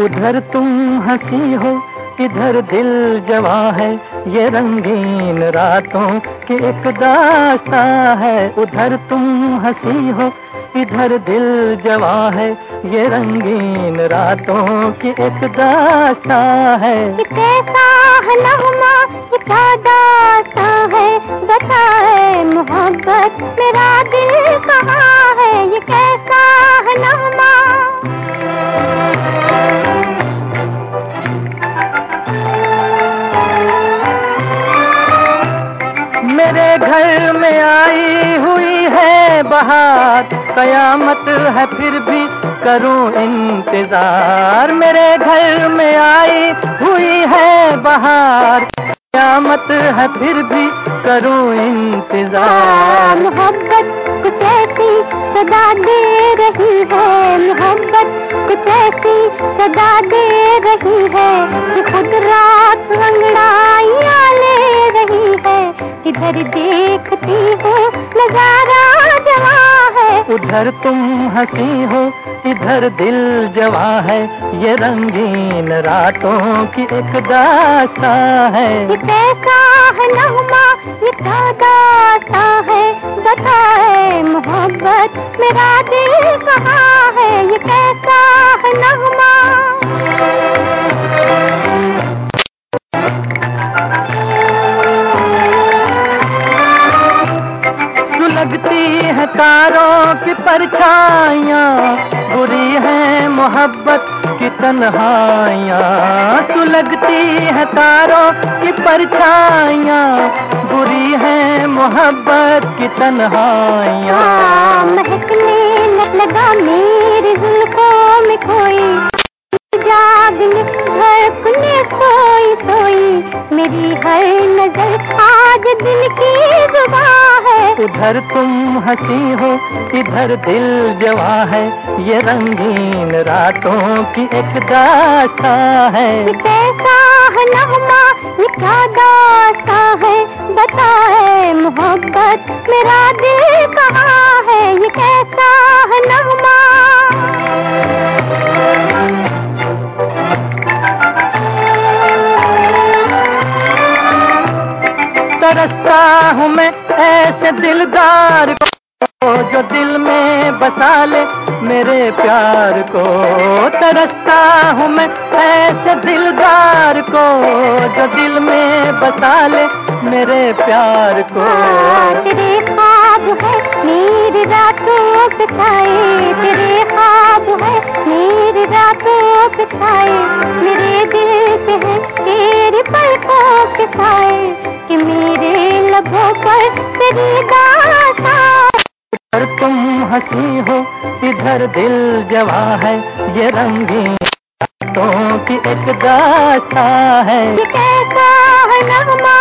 उधर तुम हँसी हो, इधर दिल जवा है। ये रंगीन रातों की एक दास्ता है। उधर तुम हँसी हो, इधर दिल जवा है। ये रंगीन रातों की एक दास्ता है। कैसा है नगमा क्या दास्ता है? मेरे घर में आई हुई है बहार कयामत है फिर भी करूँ इंतज़ार। मेरे घर में आई हुई है बहार कयामत है फिर भी करूँ इंतज़ार। मोहब्बत कुछ ऐसी सदा दे रही है। मोहब्बत कुछ ऐसी सदा दे रही है। खुद रात है इधर देखती हो, नज़ारा जवा है। उधर तुम हँसी हो, इधर दिल जवा है। ये रंगीन रातों की एक दास्ता है। कैसा है नगमा, ये दास्ता है। बताए मोहब्बत मेरा दिल सुलगती है तारों की परछाइयाँ, बुरी है मोहब्बत की तन्हाइयाँ। सुलगती है तारों की परछाइयाँ, बुरी है मोहब्बत की तन्हाइयाँ। महकने लग मेरी जुल्फों में कोई। जागने धड़कने सोई। मेरी हर नज़र आज दिल की जुबा है उधर तुम हँसी हो, इधर दिल जवा है। ये रंगीन रातों की एक दास्ता है। कैसा है बता है। मोहब्बत, मेरा दिल कहाँ तरसता हूँ मैं ऐसे दिलदार को, जो दिल में बसा ले मेरे प्यार को। तरसता हूँ मैं ऐसे दिलदार को, जो दिल में बसा ले मेरे प्यार को। तेरे ख्वाब है, मेरी रातों के छाए तेरे इधर तुम हँसी हो इधर दिल जवा है ये रंगीन तो की एक दास्ता है। कैसा है नगमा?